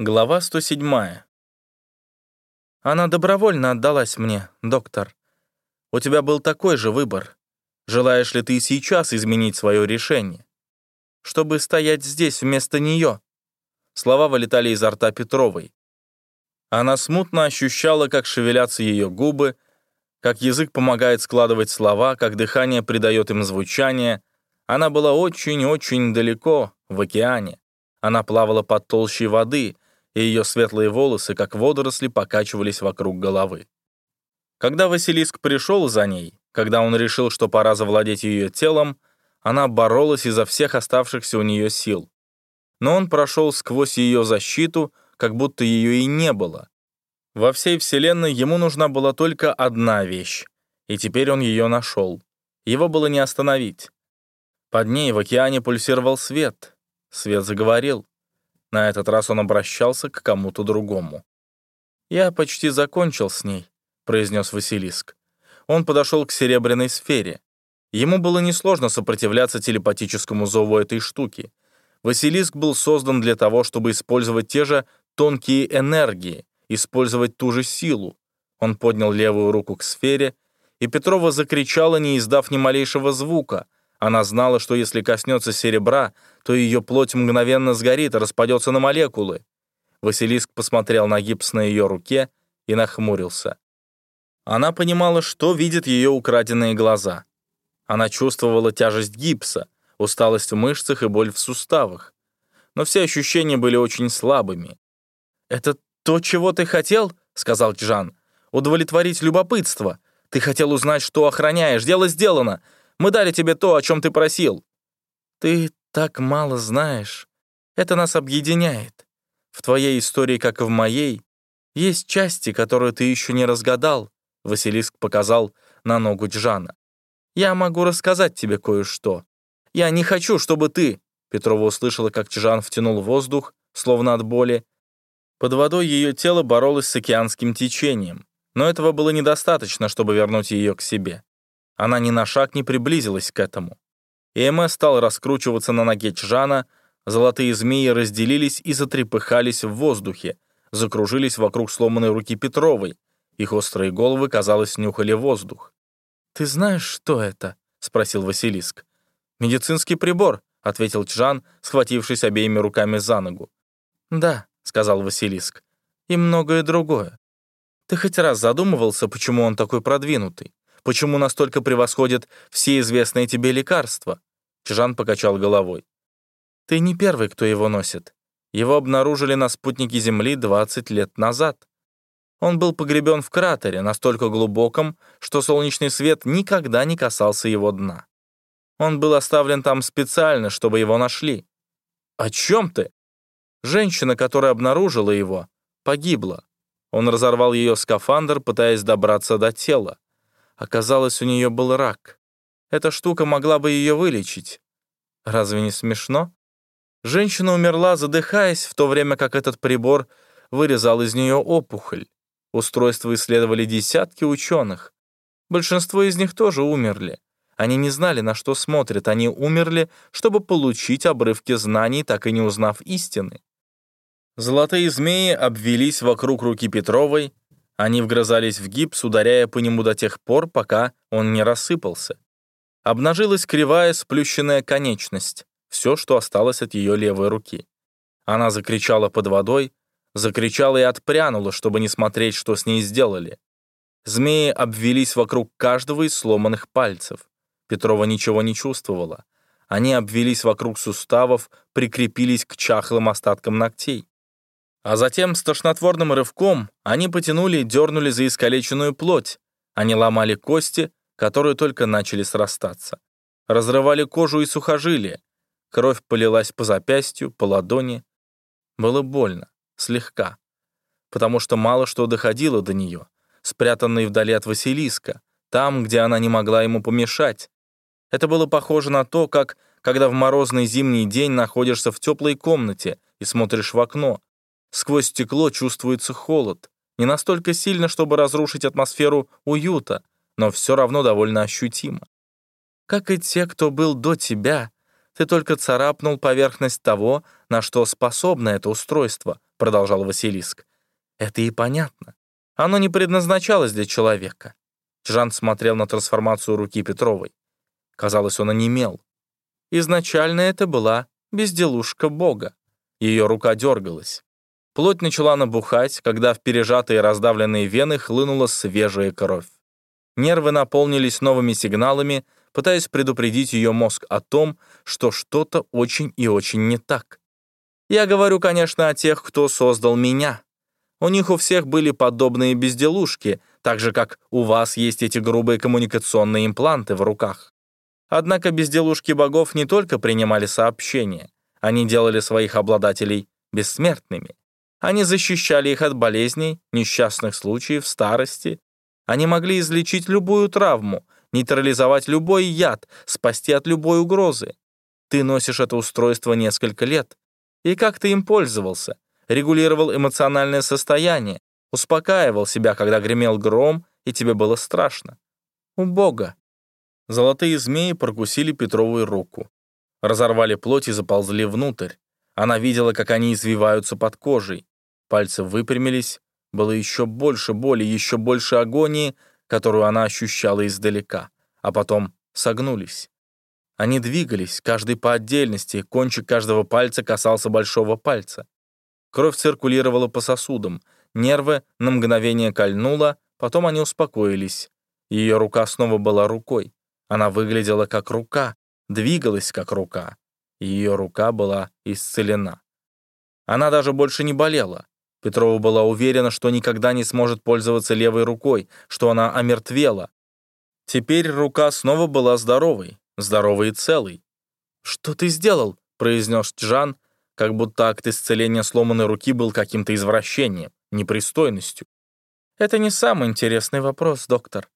Глава 107. Она добровольно отдалась мне, доктор. У тебя был такой же выбор. Желаешь ли ты сейчас изменить свое решение? Чтобы стоять здесь вместо нее? Слова вылетали изо рта Петровой. Она смутно ощущала, как шевелятся ее губы, как язык помогает складывать слова, как дыхание придает им звучание. Она была очень-очень далеко, в океане. Она плавала под толщей воды — и ее светлые волосы, как водоросли, покачивались вокруг головы. Когда Василиск пришел за ней, когда он решил, что пора завладеть ее телом, она боролась изо всех оставшихся у нее сил. Но он прошел сквозь ее защиту, как будто ее и не было. Во всей Вселенной ему нужна была только одна вещь, и теперь он ее нашел. Его было не остановить. Под ней в океане пульсировал свет. Свет заговорил. На этот раз он обращался к кому-то другому. «Я почти закончил с ней», — произнес Василиск. Он подошел к серебряной сфере. Ему было несложно сопротивляться телепатическому зову этой штуки. Василиск был создан для того, чтобы использовать те же тонкие энергии, использовать ту же силу. Он поднял левую руку к сфере, и Петрова закричала, не издав ни малейшего звука, она знала, что если коснется серебра, то ее плоть мгновенно сгорит и распадется на молекулы. Василиск посмотрел на гипс на ее руке и нахмурился. Она понимала, что видят ее украденные глаза. Она чувствовала тяжесть гипса, усталость в мышцах и боль в суставах. Но все ощущения были очень слабыми. «Это то, чего ты хотел?» — сказал Джан. «Удовлетворить любопытство. Ты хотел узнать, что охраняешь. Дело сделано. Мы дали тебе то, о чем ты просил». «Ты так мало знаешь. Это нас объединяет. В твоей истории, как и в моей, есть части, которые ты еще не разгадал», Василиск показал на ногу Джана. «Я могу рассказать тебе кое-что. Я не хочу, чтобы ты...» Петрова услышала, как Чжан втянул воздух, словно от боли. Под водой ее тело боролось с океанским течением, но этого было недостаточно, чтобы вернуть ее к себе. Она ни на шаг не приблизилась к этому. ИМС стал раскручиваться на ноге Чжана, золотые змеи разделились и затрепыхались в воздухе, закружились вокруг сломанной руки Петровой. Их острые головы, казалось, нюхали воздух. «Ты знаешь, что это?» — спросил Василиск. «Медицинский прибор», — ответил Чжан, схватившись обеими руками за ногу. «Да», — сказал Василиск, — «и многое другое. Ты хоть раз задумывался, почему он такой продвинутый? Почему настолько превосходят все известные тебе лекарства?» Чжан покачал головой. «Ты не первый, кто его носит. Его обнаружили на спутнике Земли 20 лет назад. Он был погребен в кратере, настолько глубоком, что солнечный свет никогда не касался его дна. Он был оставлен там специально, чтобы его нашли. О чем ты? Женщина, которая обнаружила его, погибла. Он разорвал ее скафандр, пытаясь добраться до тела. Оказалось, у нее был рак. Эта штука могла бы ее вылечить. Разве не смешно? Женщина умерла, задыхаясь, в то время как этот прибор вырезал из нее опухоль. Устройство исследовали десятки ученых. Большинство из них тоже умерли. Они не знали, на что смотрят. Они умерли, чтобы получить обрывки знаний, так и не узнав истины. Золотые змеи обвелись вокруг руки Петровой, они вгрызались в гипс, ударяя по нему до тех пор, пока он не рассыпался. Обнажилась кривая сплющенная конечность, все, что осталось от ее левой руки. Она закричала под водой, закричала и отпрянула, чтобы не смотреть, что с ней сделали. Змеи обвелись вокруг каждого из сломанных пальцев. Петрова ничего не чувствовала. Они обвелись вокруг суставов, прикрепились к чахлым остаткам ногтей. А затем с тошнотворным рывком они потянули и дернули за искалеченную плоть. Они ломали кости, которые только начали срастаться. Разрывали кожу и сухожилия. Кровь полилась по запястью, по ладони. Было больно, слегка. Потому что мало что доходило до нее, спрятанной вдали от Василиска, там, где она не могла ему помешать. Это было похоже на то, как, когда в морозный зимний день находишься в теплой комнате и смотришь в окно, Сквозь стекло чувствуется холод. Не настолько сильно, чтобы разрушить атмосферу уюта, но все равно довольно ощутимо. Как и те, кто был до тебя, Ты только царапнул поверхность того, на что способно это устройство, продолжал Василиск. Это и понятно. Оно не предназначалось для человека. Жан смотрел на трансформацию руки Петровой. Казалось, он онемел. Изначально это была безделушка Бога. Ее рука дергалась. Плоть начала набухать, когда в пережатые раздавленные вены хлынула свежая кровь. Нервы наполнились новыми сигналами, пытаясь предупредить ее мозг о том, что что-то очень и очень не так. Я говорю, конечно, о тех, кто создал меня. У них у всех были подобные безделушки, так же, как у вас есть эти грубые коммуникационные импланты в руках. Однако безделушки богов не только принимали сообщения, они делали своих обладателей бессмертными. Они защищали их от болезней, несчастных случаев, старости. Они могли излечить любую травму, нейтрализовать любой яд, спасти от любой угрозы. Ты носишь это устройство несколько лет. И как ты им пользовался? Регулировал эмоциональное состояние, успокаивал себя, когда гремел гром, и тебе было страшно. У Бога. Золотые змеи прокусили Петровую руку. Разорвали плоть и заползли внутрь. Она видела, как они извиваются под кожей. Пальцы выпрямились, было еще больше боли, еще больше агонии, которую она ощущала издалека, а потом согнулись. Они двигались, каждый по отдельности, кончик каждого пальца касался большого пальца. Кровь циркулировала по сосудам, нервы на мгновение кольнуло, потом они успокоились. Ее рука снова была рукой. Она выглядела как рука, двигалась как рука. Ее рука была исцелена. Она даже больше не болела. Петрова была уверена, что никогда не сможет пользоваться левой рукой, что она омертвела. Теперь рука снова была здоровой, здоровой и целой. «Что ты сделал?» — произнес Джан, как будто акт исцеления сломанной руки был каким-то извращением, непристойностью. «Это не самый интересный вопрос, доктор.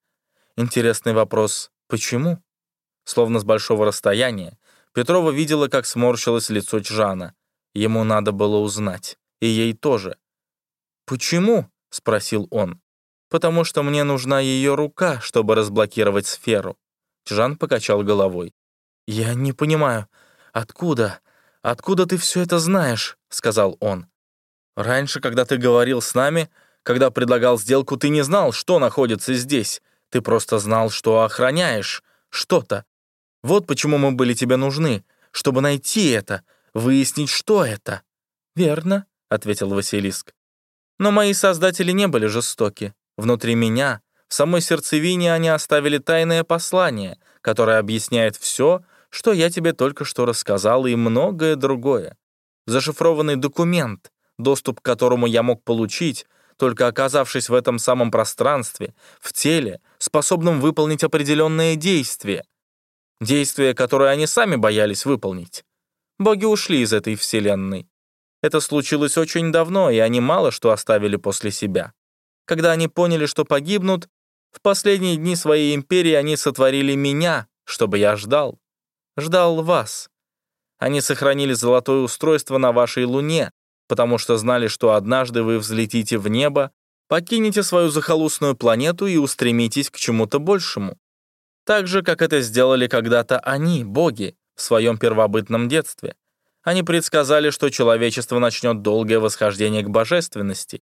Интересный вопрос — почему?» Словно с большого расстояния, Петрова видела, как сморщилось лицо Джана. Ему надо было узнать. И ей тоже. «Почему?» — спросил он. «Потому что мне нужна ее рука, чтобы разблокировать сферу». Жан покачал головой. «Я не понимаю, откуда? Откуда ты все это знаешь?» — сказал он. «Раньше, когда ты говорил с нами, когда предлагал сделку, ты не знал, что находится здесь. Ты просто знал, что охраняешь что-то. Вот почему мы были тебе нужны, чтобы найти это, выяснить, что это». «Верно», — ответил Василиск. Но мои создатели не были жестоки. Внутри меня, в самой сердцевине они оставили тайное послание, которое объясняет все, что я тебе только что рассказал, и многое другое. Зашифрованный документ, доступ к которому я мог получить, только оказавшись в этом самом пространстве, в теле, способном выполнить определенное действие. Действие, которое они сами боялись выполнить. Боги ушли из этой вселенной. Это случилось очень давно, и они мало что оставили после себя. Когда они поняли, что погибнут, в последние дни своей империи они сотворили меня, чтобы я ждал. Ждал вас. Они сохранили золотое устройство на вашей луне, потому что знали, что однажды вы взлетите в небо, покинете свою захолустную планету и устремитесь к чему-то большему. Так же, как это сделали когда-то они, боги, в своем первобытном детстве. Они предсказали, что человечество начнет долгое восхождение к божественности.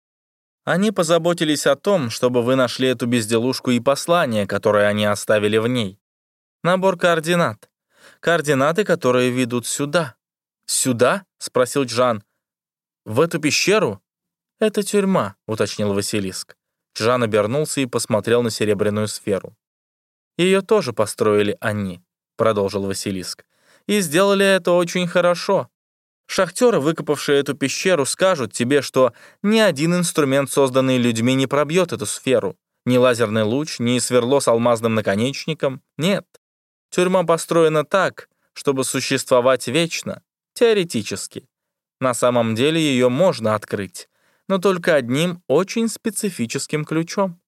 Они позаботились о том, чтобы вы нашли эту безделушку и послание, которое они оставили в ней. Набор координат. Координаты, которые ведут сюда. «Сюда?» — спросил Джан. «В эту пещеру?» «Это тюрьма», — уточнил Василиск. Джан обернулся и посмотрел на серебряную сферу. «Ее тоже построили они», — продолжил Василиск и сделали это очень хорошо. Шахтеры, выкопавшие эту пещеру, скажут тебе, что ни один инструмент, созданный людьми, не пробьет эту сферу. Ни лазерный луч, ни сверло с алмазным наконечником. Нет. Тюрьма построена так, чтобы существовать вечно, теоретически. На самом деле ее можно открыть, но только одним очень специфическим ключом.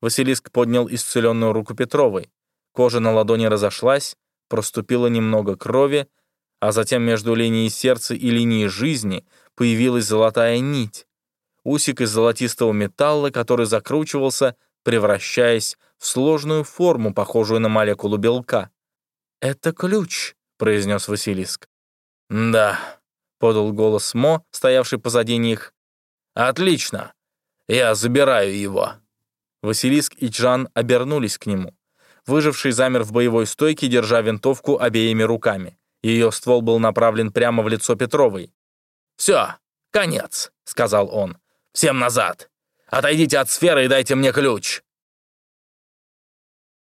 Василиск поднял исцеленную руку Петровой. Кожа на ладони разошлась, проступило немного крови, а затем между линией сердца и линией жизни появилась золотая нить, усик из золотистого металла, который закручивался, превращаясь в сложную форму, похожую на молекулу белка. «Это ключ», — произнес Василиск. «Да», — подал голос Мо, стоявший позади них. «Отлично! Я забираю его!» Василиск и Джан обернулись к нему. Выживший замер в боевой стойке, держа винтовку обеими руками. Ее ствол был направлен прямо в лицо Петровой. «Все, конец», — сказал он. «Всем назад! Отойдите от сферы и дайте мне ключ!»